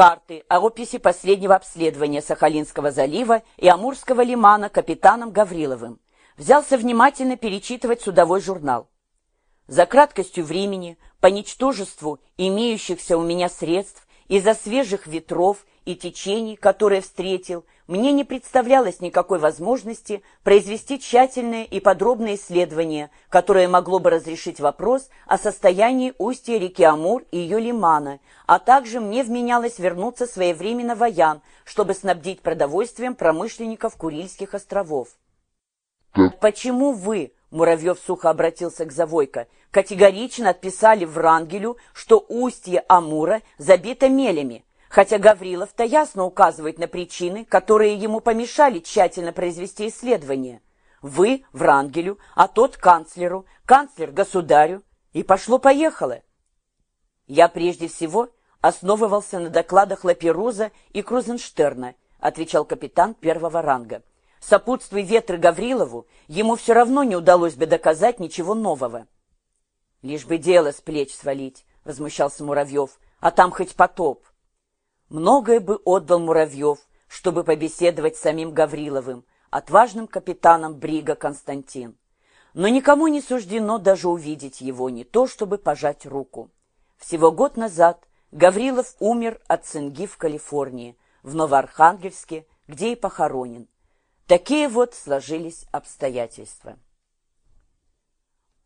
карты о описи последнего обследования Сахалинского залива и Амурского лимана капитаном Гавриловым. Взялся внимательно перечитывать судовой журнал. За краткостью времени, по ничтожеству имеющихся у меня средств, из-за свежих ветров и течений, которые встретил, мне не представлялось никакой возможности произвести тщательное и подробное исследование, которое могло бы разрешить вопрос о состоянии устья реки Амур и ее лимана, а также мне вменялось вернуться своевременно в Аян, чтобы снабдить продовольствием промышленников Курильских островов. «Почему вы, — Муравьев сухо обратился к Завойко, — категорично отписали Врангелю, что устье Амура забито мелями, хотя Гаврилов-то ясно указывает на причины, которые ему помешали тщательно произвести исследование. Вы Врангелю, а тот канцлеру, канцлер государю, и пошло-поехало. Я прежде всего основывался на докладах Лаперуза и Крузенштерна, отвечал капитан первого ранга. Сопутствуя ветры Гаврилову, ему все равно не удалось бы доказать ничего нового. «Лишь бы дело с плеч свалить», — возмущался Муравьев, — «а там хоть потоп». Многое бы отдал Муравьев, чтобы побеседовать с самим Гавриловым, отважным капитаном Брига Константин. Но никому не суждено даже увидеть его, не то чтобы пожать руку. Всего год назад Гаврилов умер от цинги в Калифорнии, в Новоархангельске, где и похоронен. Такие вот сложились обстоятельства.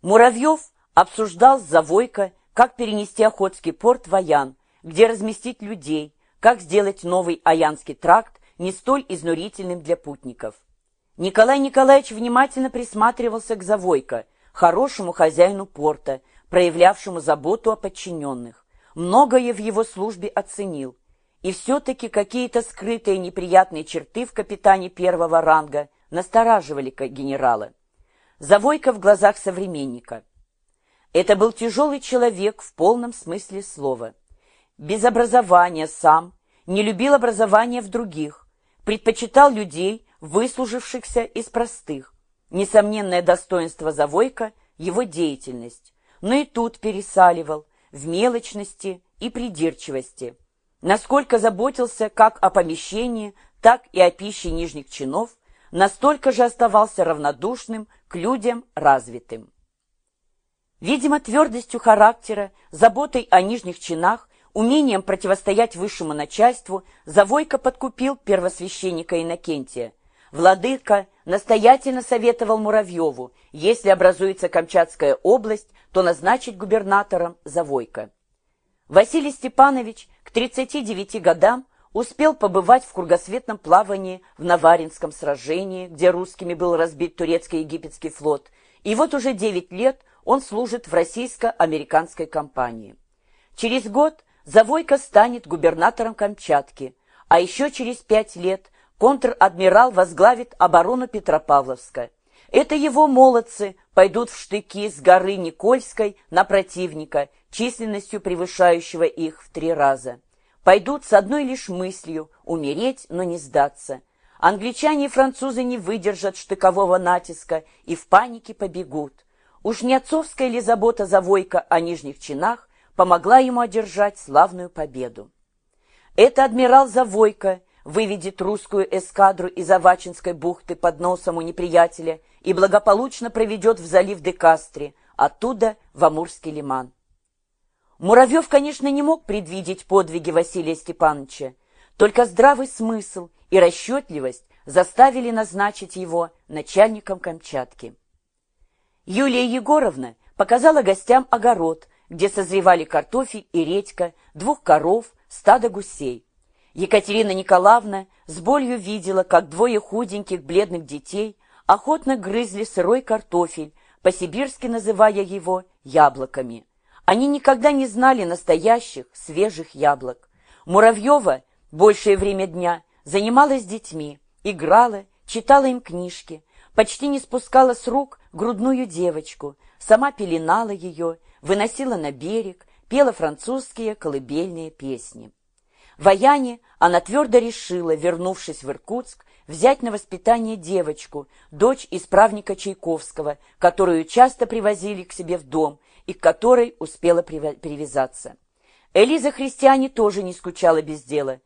Муравьев обсуждал с Завойко, как перенести Охотский порт в Аян, где разместить людей, как сделать новый Аянский тракт не столь изнурительным для путников. Николай Николаевич внимательно присматривался к Завойко, хорошему хозяину порта, проявлявшему заботу о подчиненных. Многое в его службе оценил – и все-таки какие-то скрытые неприятные черты в капитане первого ранга настораживали генерала. Завойка в глазах современника. Это был тяжелый человек в полном смысле слова. Без образования сам, не любил образования в других, предпочитал людей, выслужившихся из простых. Несомненное достоинство Завойка – его деятельность, но и тут пересаливал в мелочности и придирчивости – Насколько заботился как о помещении, так и о пище нижних чинов, настолько же оставался равнодушным к людям развитым. Видимо, твердостью характера, заботой о нижних чинах, умением противостоять высшему начальству, Завойко подкупил первосвященника Иннокентия. Владыка настоятельно советовал Муравьеву, если образуется Камчатская область, то назначить губернатором Завойко. Василий Степанович к 39 годам успел побывать в кругосветном плавании в Наваринском сражении, где русскими был разбит турецко-египетский флот, и вот уже 9 лет он служит в российско-американской компании. Через год Завойко станет губернатором Камчатки, а еще через пять лет контр-адмирал возглавит оборону Петропавловска. Это его молодцы пойдут в штыки с горы Никольской на противника, численностью превышающего их в три раза. Пойдут с одной лишь мыслью – умереть, но не сдаться. Англичане и французы не выдержат штыкового натиска и в панике побегут. Уж не отцовская ли забота Завойка о нижних чинах помогла ему одержать славную победу? Это адмирал Завойко выведет русскую эскадру из Авачинской бухты под носом у неприятеля и благополучно проведет в залив Декастре, оттуда в Амурский лиман. Муравьев, конечно, не мог предвидеть подвиги Василия Степановича, только здравый смысл и расчетливость заставили назначить его начальником Камчатки. Юлия Егоровна показала гостям огород, где созревали картофель и редька, двух коров, стадо гусей. Екатерина Николаевна с болью видела, как двое худеньких бледных детей охотно грызли сырой картофель, по-сибирски называя его яблоками. Они никогда не знали настоящих, свежих яблок. Муравьева большее время дня занималась детьми, играла, читала им книжки, почти не спускала с рук грудную девочку, сама пеленала ее, выносила на берег, пела французские колыбельные песни. В Аяне она твердо решила, вернувшись в Иркутск, взять на воспитание девочку, дочь исправника Чайковского, которую часто привозили к себе в дом и к которой успела привязаться. Элиза Христиане тоже не скучала без дела.